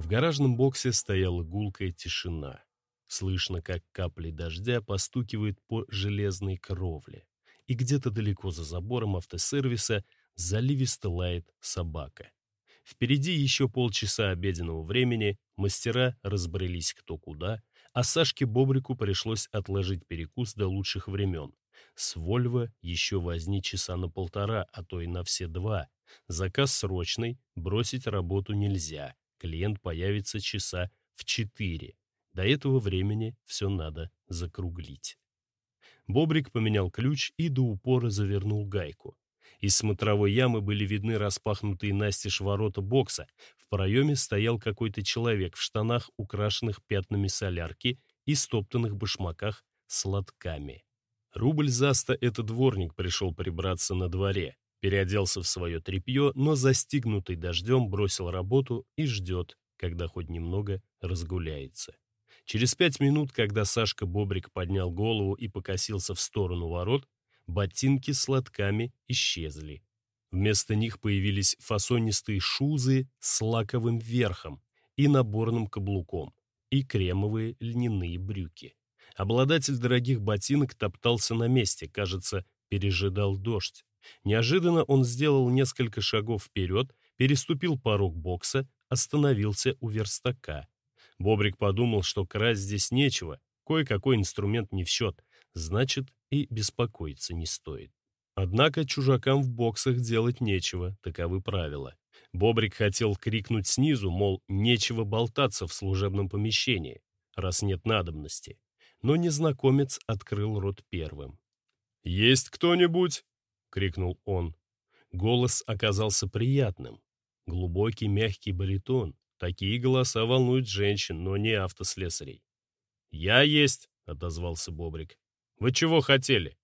В гаражном боксе стояла гулкая тишина. Слышно, как капли дождя постукивают по железной кровле. И где-то далеко за забором автосервиса заливисто лает собака. Впереди еще полчаса обеденного времени, мастера разбрелись кто куда, а Сашке Бобрику пришлось отложить перекус до лучших времен. С Вольво еще возни часа на полтора, а то и на все два. Заказ срочный, бросить работу нельзя. Клиент появится часа в четыре. До этого времени все надо закруглить. Бобрик поменял ключ и до упора завернул гайку. Из смотровой ямы были видны распахнутые настежь ворота бокса. В проеме стоял какой-то человек в штанах, украшенных пятнами солярки и стоптанных башмаках с лотками. Рубль заста это дворник пришел прибраться на дворе. Переоделся в свое тряпье, но застигнутый дождем бросил работу и ждет, когда хоть немного разгуляется. Через пять минут, когда Сашка Бобрик поднял голову и покосился в сторону ворот, ботинки с лотками исчезли. Вместо них появились фасонистые шузы с лаковым верхом и наборным каблуком, и кремовые льняные брюки. Обладатель дорогих ботинок топтался на месте, кажется, пережидал дождь. Неожиданно он сделал несколько шагов вперед, переступил порог бокса, остановился у верстака. Бобрик подумал, что красть здесь нечего, кое-какой инструмент не в счет, значит, и беспокоиться не стоит. Однако чужакам в боксах делать нечего, таковы правила. Бобрик хотел крикнуть снизу, мол, нечего болтаться в служебном помещении, раз нет надобности. Но незнакомец открыл рот первым. «Есть кто-нибудь?» — крикнул он. Голос оказался приятным. Глубокий мягкий баритон. Такие голоса волнуют женщин, но не автослесарей. «Я есть», — отозвался Бобрик. Вы чего хотели?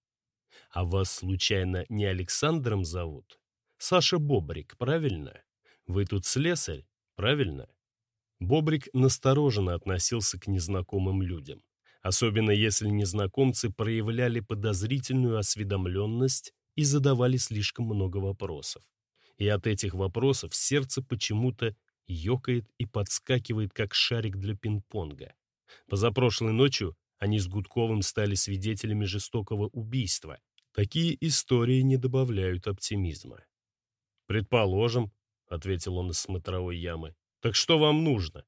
А вас, случайно, не Александром зовут? Саша Бобрик, правильно? Вы тут слесарь, правильно? Бобрик настороженно относился к незнакомым людям, особенно если незнакомцы проявляли подозрительную осведомленность и задавали слишком много вопросов. И от этих вопросов сердце почему-то ёкает и подскакивает, как шарик для пинг-понга. Позапрошлой ночью они с Гудковым стали свидетелями жестокого убийства. Такие истории не добавляют оптимизма. «Предположим», — ответил он из смотровой ямы. «Так что вам нужно?»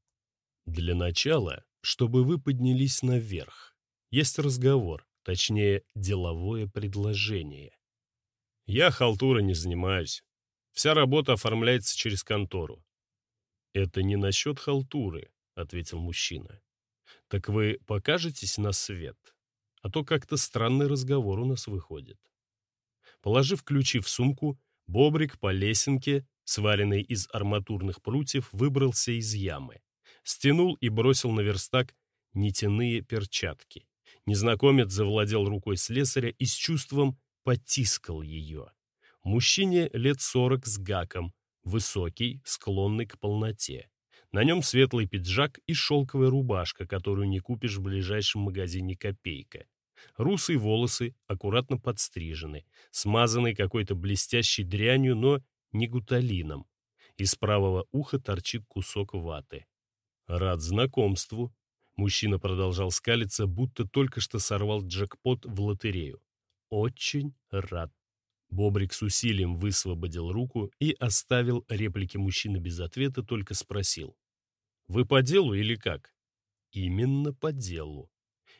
«Для начала, чтобы вы поднялись наверх. Есть разговор, точнее, деловое предложение». «Я халтурой не занимаюсь. Вся работа оформляется через контору». «Это не насчет халтуры», — ответил мужчина. Так вы покажетесь на свет? А то как-то странный разговор у нас выходит. Положив ключи в сумку, Бобрик по лесенке, сваренной из арматурных прутьев, выбрался из ямы. Стянул и бросил на верстак нитяные перчатки. Незнакомец завладел рукой слесаря и с чувством потискал ее. Мужчине лет сорок с гаком, высокий, склонный к полноте. На нем светлый пиджак и шелковая рубашка, которую не купишь в ближайшем магазине «Копейка». Русые волосы аккуратно подстрижены, смазанные какой-то блестящей дрянью, но не гуталином. Из правого уха торчит кусок ваты. «Рад знакомству», — мужчина продолжал скалиться, будто только что сорвал джекпот в лотерею. «Очень рад». Бобрик с усилием высвободил руку и оставил реплики мужчины без ответа, только спросил. «Вы по делу или как?» «Именно по делу.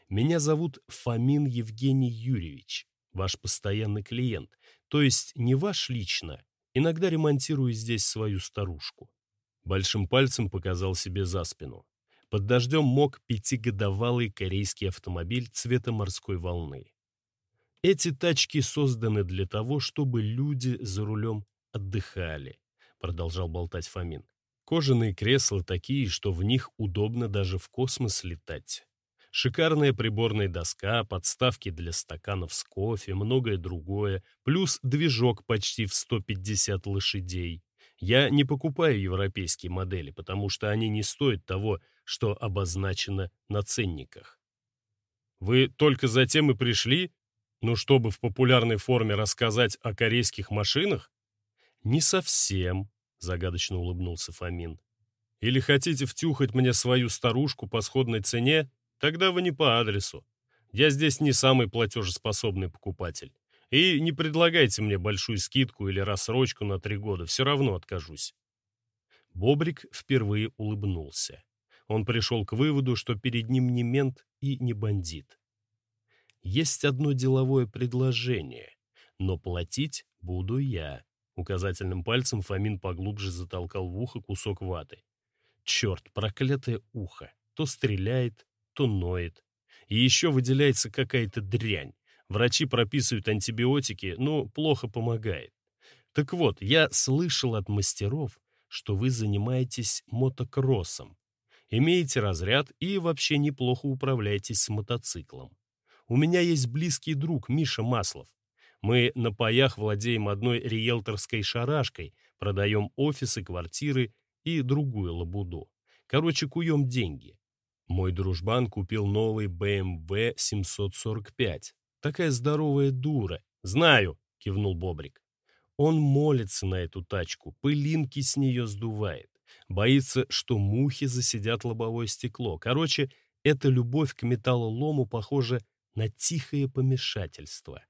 Меня зовут Фомин Евгений Юрьевич, ваш постоянный клиент, то есть не ваш лично, иногда ремонтирую здесь свою старушку». Большим пальцем показал себе за спину. Под дождем мог пятигодовалый корейский автомобиль цвета морской волны. Эти тачки созданы для того, чтобы люди за рулем отдыхали, продолжал болтать Фомин. Кожаные кресла такие, что в них удобно даже в космос летать. Шикарная приборная доска, подставки для стаканов с кофе, многое другое, плюс движок почти в 150 лошадей. Я не покупаю европейские модели, потому что они не стоят того, что обозначено на ценниках. «Вы только затем и пришли?» Ну, чтобы в популярной форме рассказать о корейских машинах? Не совсем, загадочно улыбнулся Фомин. Или хотите втюхать мне свою старушку по сходной цене? Тогда вы не по адресу. Я здесь не самый платежеспособный покупатель. И не предлагайте мне большую скидку или рассрочку на три года, все равно откажусь. Бобрик впервые улыбнулся. Он пришел к выводу, что перед ним не мент и не бандит. Есть одно деловое предложение, но платить буду я. Указательным пальцем Фомин поглубже затолкал в ухо кусок ваты. Черт, проклятое ухо. То стреляет, то ноет. И еще выделяется какая-то дрянь. Врачи прописывают антибиотики, но плохо помогает. Так вот, я слышал от мастеров, что вы занимаетесь мотокроссом. Имеете разряд и вообще неплохо управляетесь с мотоциклом. У меня есть близкий друг Миша Маслов. Мы на паях владеем одной риэлторской шарашкой, продаем офисы, квартиры и другую лабуду. Короче, куем деньги. Мой дружбан купил новый BMW 745. Такая здоровая дура. Знаю, кивнул Бобрик. Он молится на эту тачку, пылинки с нее сдувает. Боится, что мухи засидят лобовое стекло. Короче, эта любовь к металлолому похожа на тихое помешательство.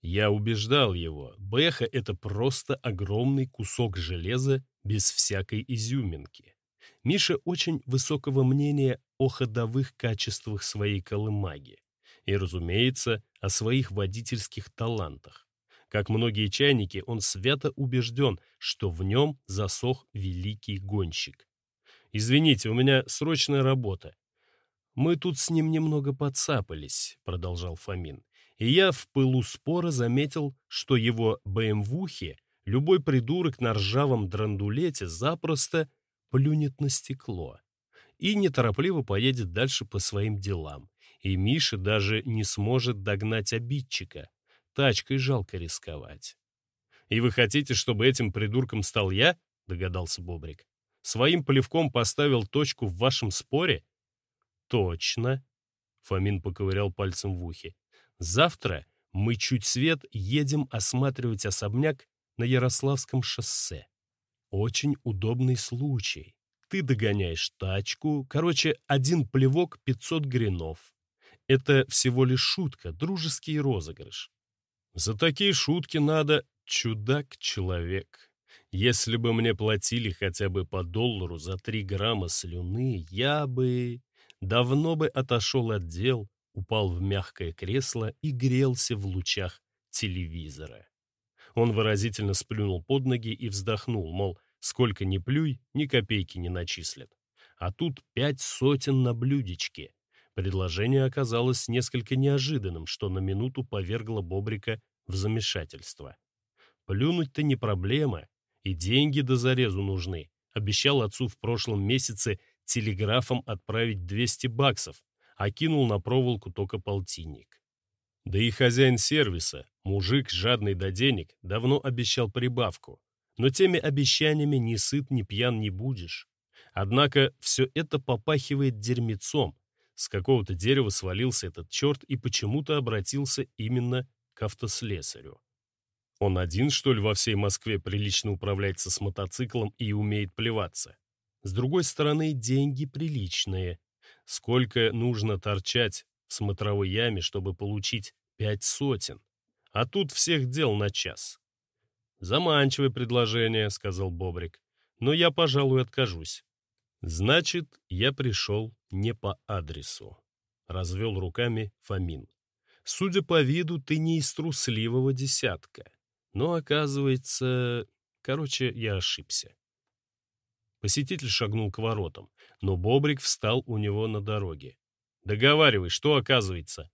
Я убеждал его, Бэха — это просто огромный кусок железа без всякой изюминки. Миша очень высокого мнения о ходовых качествах своей колымаги и, разумеется, о своих водительских талантах. Как многие чайники, он свято убежден, что в нем засох великий гонщик. «Извините, у меня срочная работа». «Мы тут с ним немного подцапались», — продолжал Фомин. И я в пылу спора заметил, что его БМВухе любой придурок на ржавом драндулете запросто плюнет на стекло и неторопливо поедет дальше по своим делам. И Миша даже не сможет догнать обидчика, Тачкой жалко рисковать. «И вы хотите, чтобы этим придурком стал я?» — догадался Бобрик. «Своим плевком поставил точку в вашем споре?» «Точно», — Фомин поковырял пальцем в ухе. «Завтра мы чуть свет едем осматривать особняк на Ярославском шоссе. Очень удобный случай. Ты догоняешь тачку, короче, один плевок 500 гринов. Это всего лишь шутка, дружеский розыгрыш. За такие шутки надо чудак-человек. Если бы мне платили хотя бы по доллару за три грамма слюны, я бы... Давно бы отошел от дел, упал в мягкое кресло и грелся в лучах телевизора. Он выразительно сплюнул под ноги и вздохнул, мол, сколько ни плюй, ни копейки не начислят. А тут пять сотен на блюдечке. Предложение оказалось несколько неожиданным, что на минуту повергло Бобрика в замешательство. Плюнуть-то не проблема, и деньги до зарезу нужны. Обещал отцу в прошлом месяце телеграфом отправить 200 баксов, а кинул на проволоку только полтинник. Да и хозяин сервиса, мужик, жадный до денег, давно обещал прибавку. Но теми обещаниями ни сыт, ни пьян не будешь. Однако все это попахивает дерьмецом, с какого-то дерева свалился этот черт и почему-то обратился именно к автослесарю. Он один, что ли, во всей Москве прилично управляется с мотоциклом и умеет плеваться? С другой стороны, деньги приличные. Сколько нужно торчать в смотровой яме, чтобы получить пять сотен? А тут всех дел на час. «Заманчивое предложение», — сказал Бобрик. «Но я, пожалуй, откажусь». «Значит, я пришел не по адресу», — развел руками Фомин. «Судя по виду, ты не из трусливого десятка. Но, оказывается... Короче, я ошибся». Посетитель шагнул к воротам, но Бобрик встал у него на дороге. «Договаривай, что оказывается?»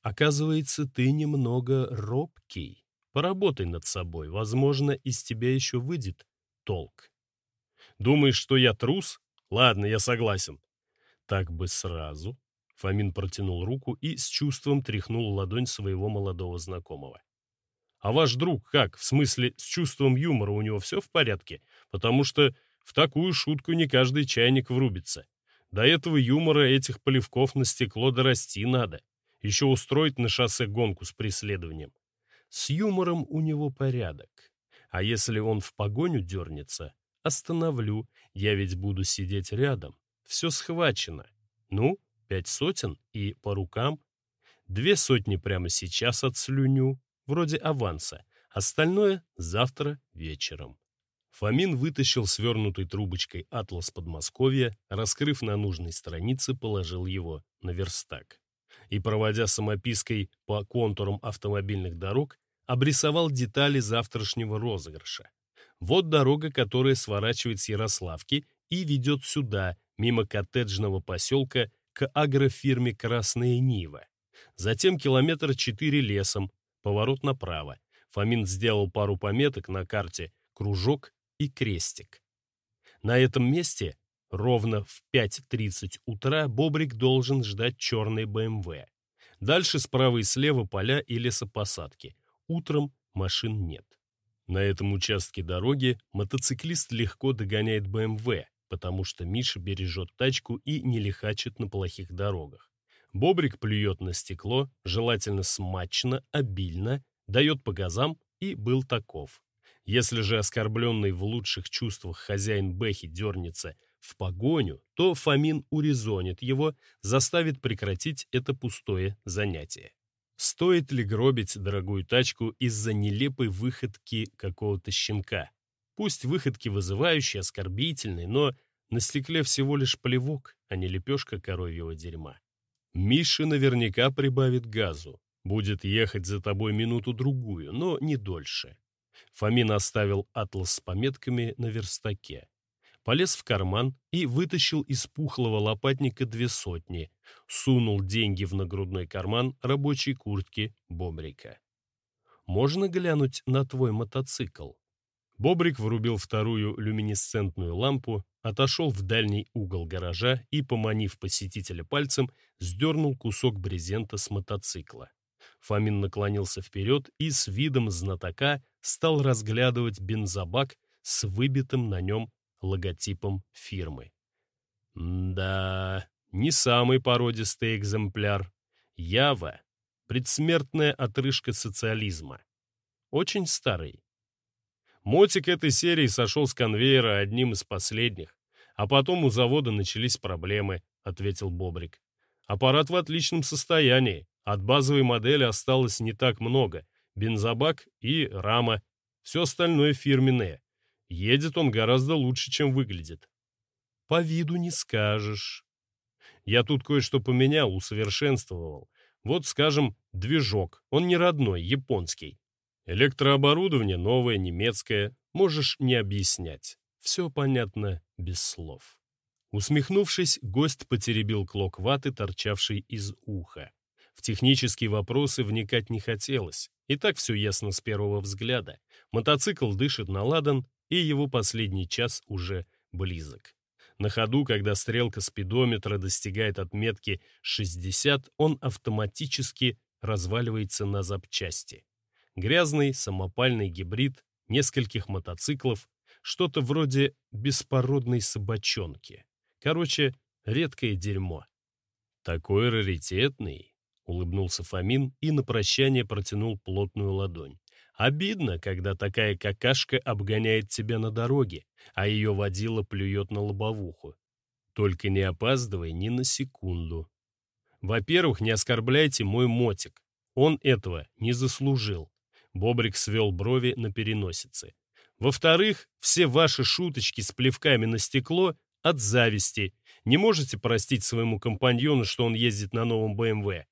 «Оказывается, ты немного робкий. Поработай над собой, возможно, из тебя еще выйдет толк». «Думаешь, что я трус?» Ладно, я согласен. Так бы сразу. Фомин протянул руку и с чувством тряхнул ладонь своего молодого знакомого. А ваш друг как? В смысле, с чувством юмора у него все в порядке? Потому что в такую шутку не каждый чайник врубится. До этого юмора этих полевков на стекло дорасти надо. Еще устроить на шоссе гонку с преследованием. С юмором у него порядок. А если он в погоню дернется, Остановлю, я ведь буду сидеть рядом. Все схвачено. Ну, пять сотен и по рукам. Две сотни прямо сейчас отслюню, вроде аванса. Остальное завтра вечером. Фомин вытащил свернутой трубочкой атлас Подмосковья, раскрыв на нужной странице, положил его на верстак. И, проводя самопиской по контурам автомобильных дорог, обрисовал детали завтрашнего розыгрыша. Вот дорога, которая сворачивает с Ярославки и ведет сюда, мимо коттеджного поселка, к агрофирме «Красная Нива». Затем километр четыре лесом, поворот направо. Фомин сделал пару пометок на карте «Кружок» и «Крестик». На этом месте ровно в 5.30 утра Бобрик должен ждать черный БМВ. Дальше справа и слева поля и лесопосадки. Утром машин нет. На этом участке дороги мотоциклист легко догоняет БМВ, потому что Миша бережет тачку и не лихачит на плохих дорогах. Бобрик плюет на стекло, желательно смачно, обильно, дает по газам и был таков. Если же оскорбленный в лучших чувствах хозяин Бэхи дернется в погоню, то Фомин урезонит его, заставит прекратить это пустое занятие. Стоит ли гробить дорогую тачку из-за нелепой выходки какого-то щенка? Пусть выходки вызывающие, оскорбительные, но на стекле всего лишь плевок, а не лепешка коровьего дерьма. Миша наверняка прибавит газу. Будет ехать за тобой минуту-другую, но не дольше. Фомин оставил атлас с пометками на верстаке полез в карман и вытащил из пухлого лопатника две сотни, сунул деньги в нагрудной карман рабочей куртки Бобрика. «Можно глянуть на твой мотоцикл?» Бобрик врубил вторую люминесцентную лампу, отошел в дальний угол гаража и, поманив посетителя пальцем, сдернул кусок брезента с мотоцикла. Фомин наклонился вперед и с видом знатока стал разглядывать бензобак с выбитым на нем логотипом фирмы. Да, не самый породистый экземпляр. Ява — предсмертная отрыжка социализма. Очень старый. Мотик этой серии сошел с конвейера одним из последних, а потом у завода начались проблемы, ответил Бобрик. Аппарат в отличном состоянии, от базовой модели осталось не так много, бензобак и рама, все остальное фирменное. Едет он гораздо лучше, чем выглядит. По виду не скажешь. Я тут кое-что поменял, усовершенствовал. Вот, скажем, движок. Он не родной, японский. Электрооборудование новое, немецкое. Можешь не объяснять. Все понятно без слов. Усмехнувшись, гость потеребил клок ваты, торчавший из уха. В технические вопросы вникать не хотелось. И так все ясно с первого взгляда. Мотоцикл дышит на ладан, и его последний час уже близок. На ходу, когда стрелка спидометра достигает отметки 60, он автоматически разваливается на запчасти. Грязный самопальный гибрид нескольких мотоциклов, что-то вроде беспородной собачонки. Короче, редкое дерьмо. Такой раритетный, улыбнулся Фомин и на прощание протянул плотную ладонь. Обидно, когда такая какашка обгоняет тебя на дороге, а ее водила плюет на лобовуху. Только не опаздывай ни на секунду. Во-первых, не оскорбляйте мой мотик. Он этого не заслужил. Бобрик свел брови на переносице. Во-вторых, все ваши шуточки с плевками на стекло от зависти. Не можете простить своему компаньону, что он ездит на новом БМВ.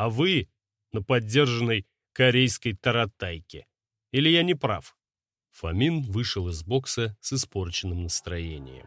А вы на поддержанной корейской таратайке. Или я не прав? Фомин вышел из бокса с испорченным настроением.